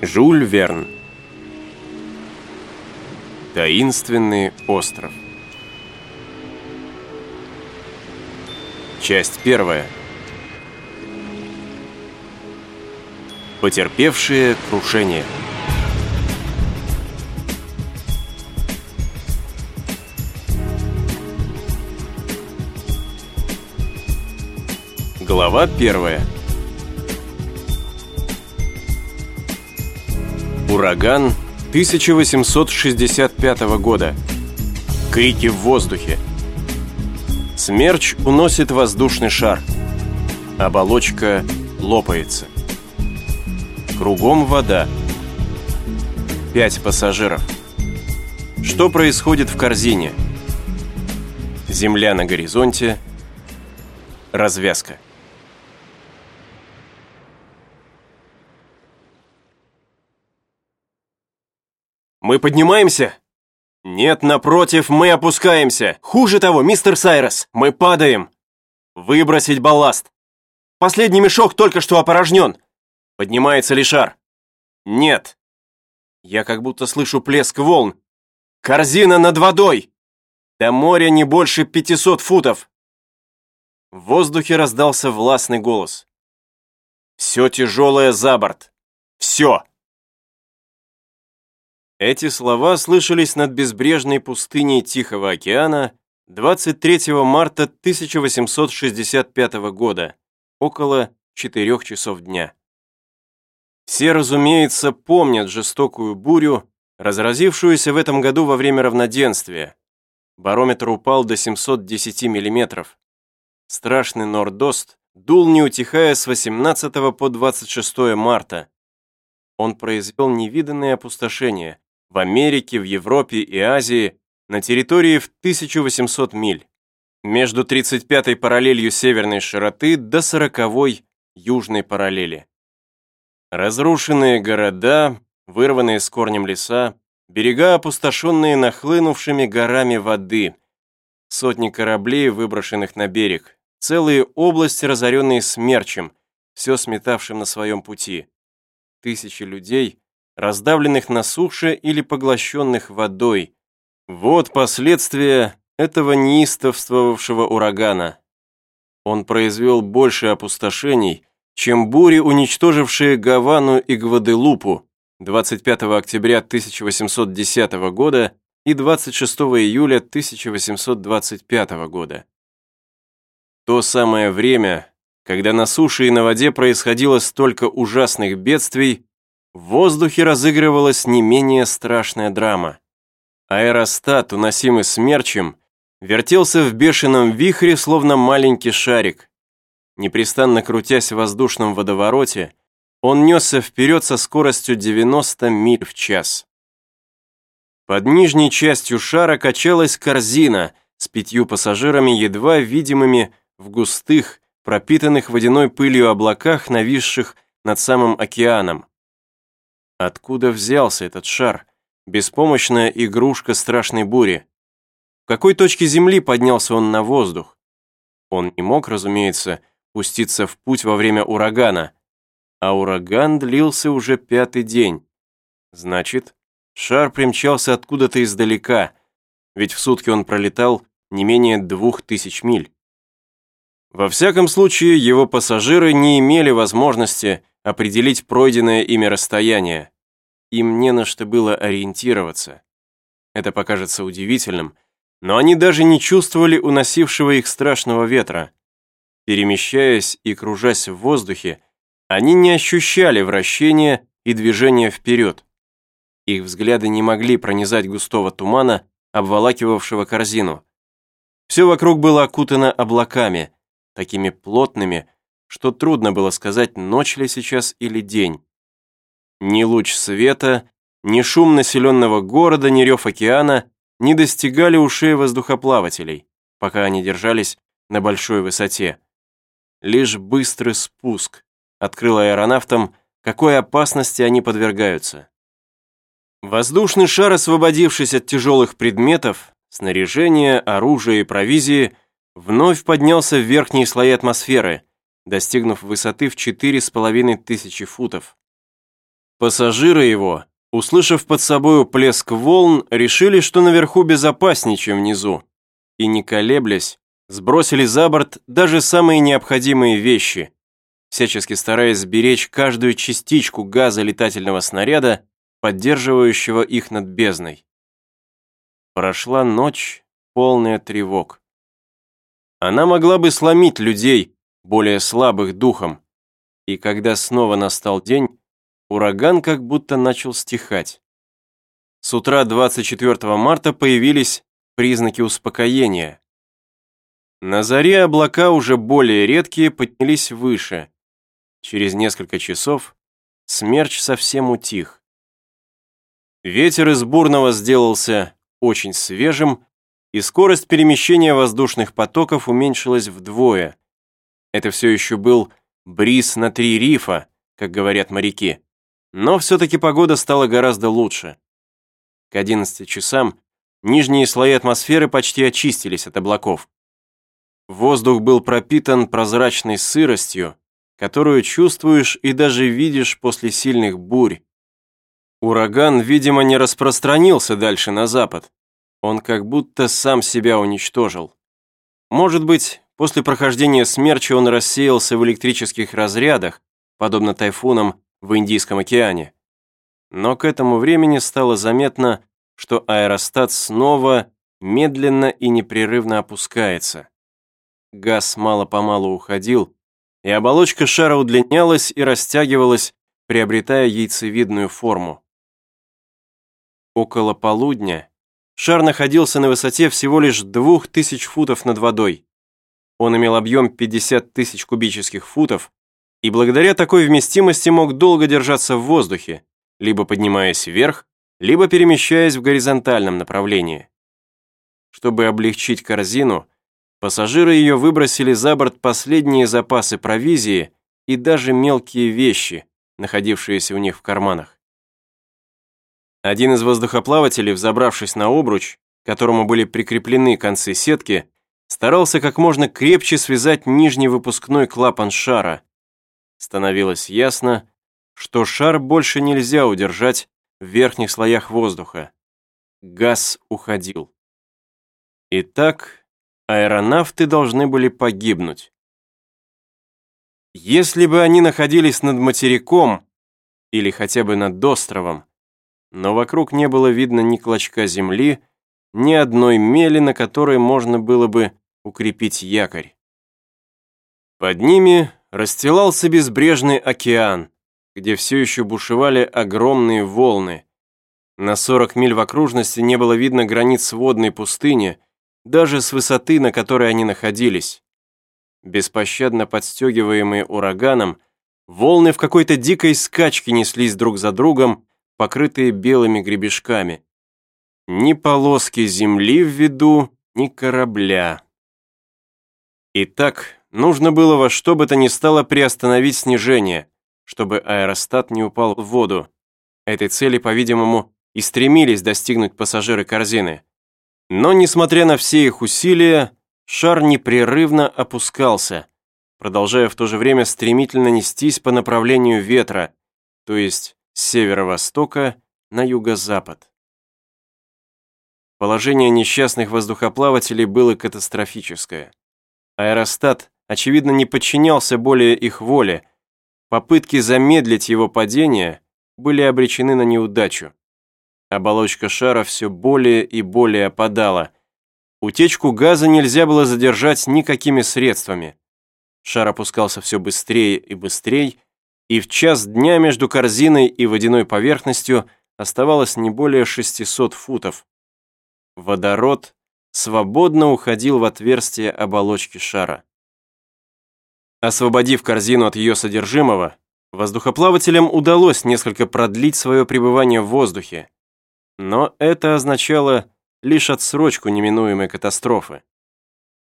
Жюль Верн. Таинственный остров. Часть первая. Потерпевшие крушение. Глава первая Ураган 1865 года. Крики в воздухе. Смерч уносит воздушный шар. Оболочка лопается. Кругом вода. Пять пассажиров. Что происходит в корзине? Земля на горизонте. Развязка. «Мы поднимаемся?» «Нет, напротив, мы опускаемся. Хуже того, мистер Сайрос, мы падаем. Выбросить балласт. Последний мешок только что опорожнен. Поднимается ли шар?» «Нет». Я как будто слышу плеск волн. «Корзина над водой!» До моря не больше 500 футов. В воздухе раздался властный голос. «Все тяжелое за борт. Все!» Эти слова слышались над безбрежной пустыней Тихого океана 23 марта 1865 года, около 4 часов дня. Все, разумеется, помнят жестокую бурю, разразившуюся в этом году во время равноденствия. Барометр упал до 710 миллиметров. Страшный нордост дул не утихая с 18 по 26 марта. Он произвел невиданное опустошение, в Америке, в Европе и Азии на территории в 1800 миль, между 35-й параллелью северной широты до 40-й южной параллели. Разрушенные города, вырванные с корнем леса, берега, опустошенные нахлынувшими горами воды, сотни кораблей, выброшенных на берег, целые области, разоренные смерчем, все сметавшим на своем пути, тысячи людей, раздавленных на суше или поглощенных водой. Вот последствия этого неистовствовавшего урагана. Он произвел больше опустошений, чем бури, уничтожившие Гавану и Гваделупу 25 октября 1810 года и 26 июля 1825 года. То самое время, когда на суше и на воде происходило столько ужасных бедствий, в воздухе разыгрывалась не менее страшная драма. Аэростат, уносимый смерчем, вертелся в бешеном вихре, словно маленький шарик. Непрестанно крутясь в воздушном водовороте, он несся вперед со скоростью 90 миль в час. Под нижней частью шара качалась корзина с пятью пассажирами, едва видимыми в густых, пропитанных водяной пылью облаках, нависших над самым океаном. Откуда взялся этот шар? Беспомощная игрушка страшной бури. В какой точке Земли поднялся он на воздух? Он не мог, разумеется, пуститься в путь во время урагана, а ураган длился уже пятый день. Значит, шар примчался откуда-то издалека, ведь в сутки он пролетал не менее двух тысяч миль. Во всяком случае, его пассажиры не имели возможности определить пройденное ими расстояние. Им не на что было ориентироваться. Это покажется удивительным, но они даже не чувствовали уносившего их страшного ветра. Перемещаясь и кружась в воздухе, они не ощущали вращения и движения вперед. Их взгляды не могли пронизать густого тумана, обволакивавшего корзину. Все вокруг было окутано облаками, такими плотными, что трудно было сказать, ночь ли сейчас или день. Ни луч света, ни шум населенного города, ни рев океана не достигали ушей воздухоплавателей, пока они держались на большой высоте. Лишь быстрый спуск открыл аэронавтам, какой опасности они подвергаются. Воздушный шар, освободившись от тяжелых предметов, снаряжения, оружия и провизии, вновь поднялся в верхние слои атмосферы, достигнув высоты в 4,5 тысячи футов. Пассажиры его, услышав под собою плеск волн, решили, что наверху безопаснее, чем внизу, и, не колеблясь, сбросили за борт даже самые необходимые вещи, всячески стараясь сберечь каждую частичку газа летательного снаряда, поддерживающего их над бездной. Прошла ночь, полная тревог. Она могла бы сломить людей, более слабых духом, и когда снова настал день, ураган как будто начал стихать. С утра 24 марта появились признаки успокоения. На заре облака уже более редкие поднялись выше. Через несколько часов смерч совсем утих. Ветер из бурного сделался очень свежим, и скорость перемещения воздушных потоков уменьшилась вдвое. Это все еще был бриз на три рифа, как говорят моряки. Но все-таки погода стала гораздо лучше. К 11 часам нижние слои атмосферы почти очистились от облаков. Воздух был пропитан прозрачной сыростью, которую чувствуешь и даже видишь после сильных бурь. Ураган, видимо, не распространился дальше на запад. Он как будто сам себя уничтожил. Может быть, после прохождения смерча он рассеялся в электрических разрядах, подобно тайфунам в Индийском океане. Но к этому времени стало заметно, что аэростат снова медленно и непрерывно опускается. Газ мало-помалу уходил, и оболочка шара удлинялась и растягивалась, приобретая яйцевидную форму. Около полудня шар находился на высоте всего лишь 2000 футов над водой. Он имел объем 50 тысяч кубических футов и благодаря такой вместимости мог долго держаться в воздухе, либо поднимаясь вверх, либо перемещаясь в горизонтальном направлении. Чтобы облегчить корзину, Пассажиры ее выбросили за борт последние запасы провизии и даже мелкие вещи, находившиеся у них в карманах. Один из воздухоплавателей, взобравшись на обруч, к которому были прикреплены концы сетки, старался как можно крепче связать нижний выпускной клапан шара. Становилось ясно, что шар больше нельзя удержать в верхних слоях воздуха. Газ уходил. Итак, аэронавты должны были погибнуть. Если бы они находились над материком или хотя бы над островом, но вокруг не было видно ни клочка земли, ни одной мели, на которой можно было бы укрепить якорь. Под ними расстилался безбрежный океан, где все еще бушевали огромные волны. На 40 миль в окружности не было видно границ водной пустыни, даже с высоты, на которой они находились. Беспощадно подстегиваемые ураганом, волны в какой-то дикой скачке неслись друг за другом, покрытые белыми гребешками. Ни полоски земли в виду, ни корабля. Итак, нужно было во что бы то ни стало приостановить снижение, чтобы аэростат не упал в воду. Этой цели, по-видимому, и стремились достигнуть пассажиры корзины. Но, несмотря на все их усилия, шар непрерывно опускался, продолжая в то же время стремительно нестись по направлению ветра, то есть с северо-востока на юго-запад. Положение несчастных воздухоплавателей было катастрофическое. Аэростат, очевидно, не подчинялся более их воле. Попытки замедлить его падение были обречены на неудачу. Оболочка шара все более и более опадала. Утечку газа нельзя было задержать никакими средствами. Шар опускался все быстрее и быстрее, и в час дня между корзиной и водяной поверхностью оставалось не более 600 футов. Водород свободно уходил в отверстие оболочки шара. Освободив корзину от ее содержимого, воздухоплавателям удалось несколько продлить свое пребывание в воздухе, но это означало лишь отсрочку неминуемой катастрофы.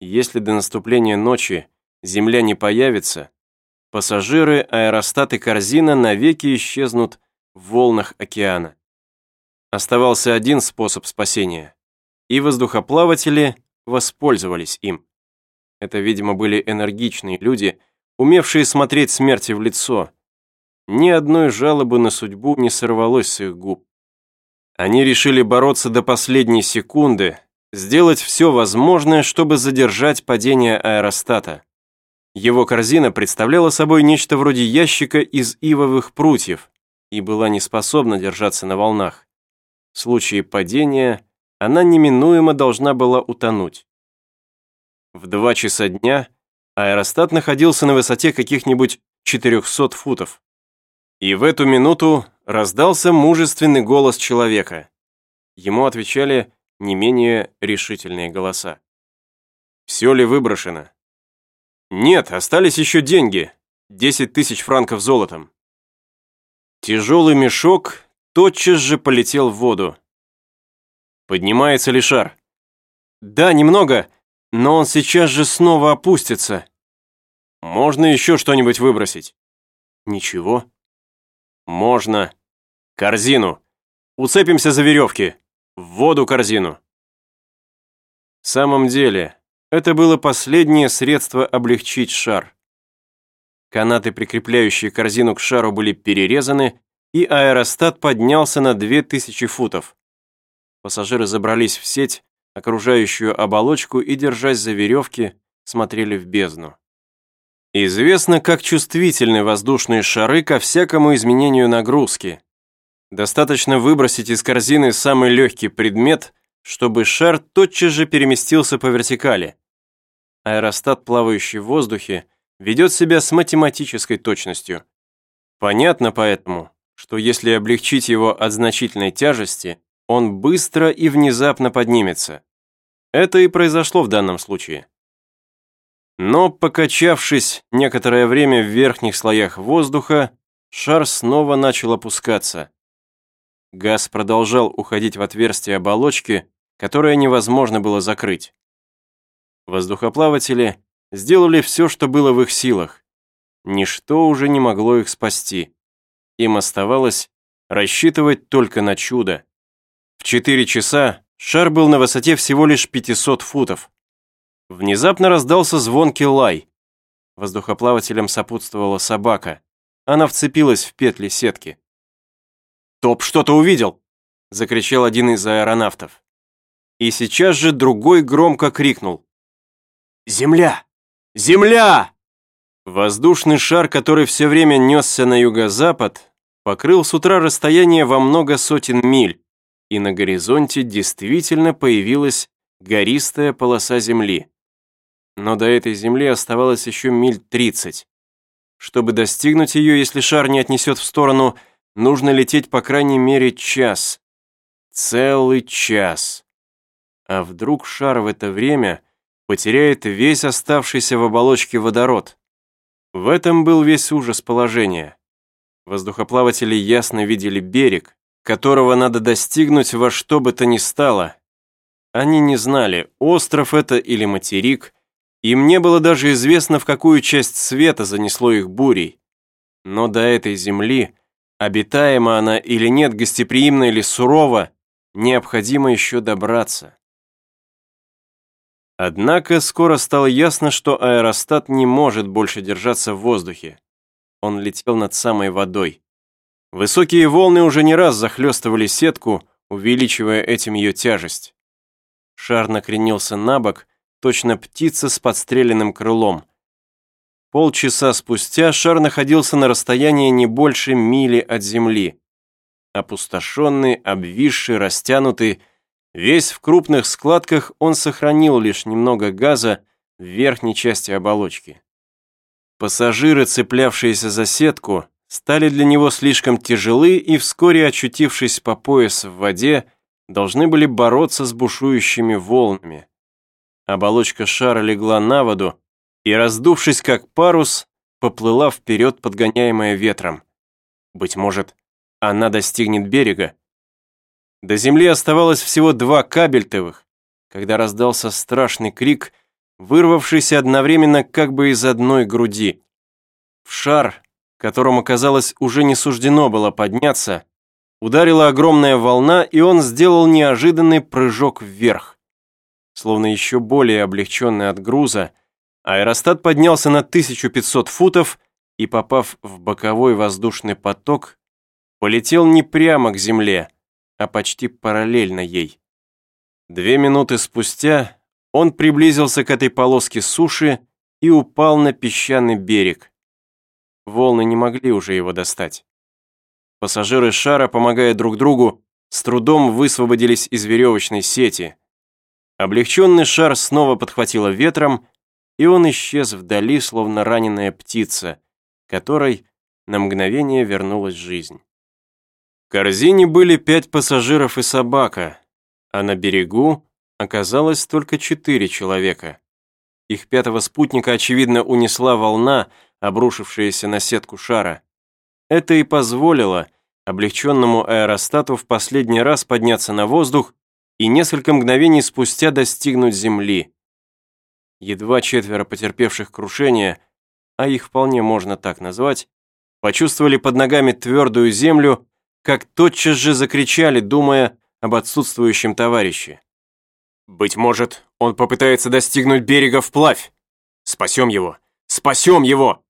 Если до наступления ночи Земля не появится, пассажиры, аэростат и корзина навеки исчезнут в волнах океана. Оставался один способ спасения, и воздухоплаватели воспользовались им. Это, видимо, были энергичные люди, умевшие смотреть смерти в лицо. ни одной жалобы на судьбу не сорвалось с их губ. Они решили бороться до последней секунды, сделать все возможное, чтобы задержать падение аэростата. Его корзина представляла собой нечто вроде ящика из ивовых прутьев и была не способна держаться на волнах. В случае падения она неминуемо должна была утонуть. В два часа дня аэростат находился на высоте каких-нибудь 400 футов. И в эту минуту раздался мужественный голос человека. Ему отвечали не менее решительные голоса. «Все ли выброшено?» «Нет, остались еще деньги. 10 тысяч франков золотом». Тяжелый мешок тотчас же полетел в воду. «Поднимается ли шар?» «Да, немного, но он сейчас же снова опустится». «Можно еще что-нибудь выбросить?» «Ничего». «Можно. Корзину. Уцепимся за веревки. В воду корзину». В самом деле, это было последнее средство облегчить шар. Канаты, прикрепляющие корзину к шару, были перерезаны, и аэростат поднялся на 2000 футов. Пассажиры забрались в сеть, окружающую оболочку, и, держась за веревки, смотрели в бездну. Известно, как чувствительны воздушные шары ко всякому изменению нагрузки. Достаточно выбросить из корзины самый легкий предмет, чтобы шар тотчас же переместился по вертикали. Аэростат, плавающий в воздухе, ведет себя с математической точностью. Понятно поэтому, что если облегчить его от значительной тяжести, он быстро и внезапно поднимется. Это и произошло в данном случае. Но, покачавшись некоторое время в верхних слоях воздуха, шар снова начал опускаться. Газ продолжал уходить в отверстие оболочки, которое невозможно было закрыть. Воздухоплаватели сделали все, что было в их силах. Ничто уже не могло их спасти. Им оставалось рассчитывать только на чудо. В 4 часа шар был на высоте всего лишь 500 футов. Внезапно раздался звонкий лай. Воздухоплавателям сопутствовала собака. Она вцепилась в петли сетки. «Топ что-то увидел!» – закричал один из аэронавтов. И сейчас же другой громко крикнул. «Земля! Земля!» Воздушный шар, который все время несся на юго-запад, покрыл с утра расстояние во много сотен миль, и на горизонте действительно появилась гористая полоса земли но до этой земли оставалось еще миль 30. Чтобы достигнуть ее, если шар не отнесет в сторону, нужно лететь по крайней мере час. Целый час. А вдруг шар в это время потеряет весь оставшийся в оболочке водород? В этом был весь ужас положения. Воздухоплаватели ясно видели берег, которого надо достигнуть во что бы то ни стало. Они не знали, остров это или материк, им не было даже известно, в какую часть света занесло их бурей. Но до этой земли, обитаема она или нет, гостеприимна или сурова, необходимо еще добраться. Однако скоро стало ясно, что аэростат не может больше держаться в воздухе. Он летел над самой водой. Высокие волны уже не раз захлестывали сетку, увеличивая этим ее тяжесть. Шар накренился на бок, точно птица с подстреленным крылом. Полчаса спустя шар находился на расстоянии не больше мили от земли. Опустошенный, обвисший, растянутый, весь в крупных складках, он сохранил лишь немного газа в верхней части оболочки. Пассажиры, цеплявшиеся за сетку, стали для него слишком тяжелы и, вскоре очутившись по пояс в воде, должны были бороться с бушующими волнами. Оболочка шара легла на воду и, раздувшись как парус, поплыла вперед, подгоняемая ветром. Быть может, она достигнет берега. До земли оставалось всего два кабельтовых, когда раздался страшный крик, вырвавшийся одновременно как бы из одной груди. В шар, которому, казалось, уже не суждено было подняться, ударила огромная волна, и он сделал неожиданный прыжок вверх. Словно еще более облегченный от груза, аэростат поднялся на 1500 футов и, попав в боковой воздушный поток, полетел не прямо к земле, а почти параллельно ей. Две минуты спустя он приблизился к этой полоске суши и упал на песчаный берег. Волны не могли уже его достать. Пассажиры шара, помогая друг другу, с трудом высвободились из веревочной сети. Облегченный шар снова подхватило ветром, и он исчез вдали, словно раненая птица, которой на мгновение вернулась жизнь. В корзине были пять пассажиров и собака, а на берегу оказалось только четыре человека. Их пятого спутника, очевидно, унесла волна, обрушившаяся на сетку шара. Это и позволило облегченному аэростату в последний раз подняться на воздух и несколько мгновений спустя достигнуть земли. Едва четверо потерпевших крушение, а их вполне можно так назвать, почувствовали под ногами твердую землю, как тотчас же закричали, думая об отсутствующем товарище. «Быть может, он попытается достигнуть берега вплавь. Спасем его! Спасем его!»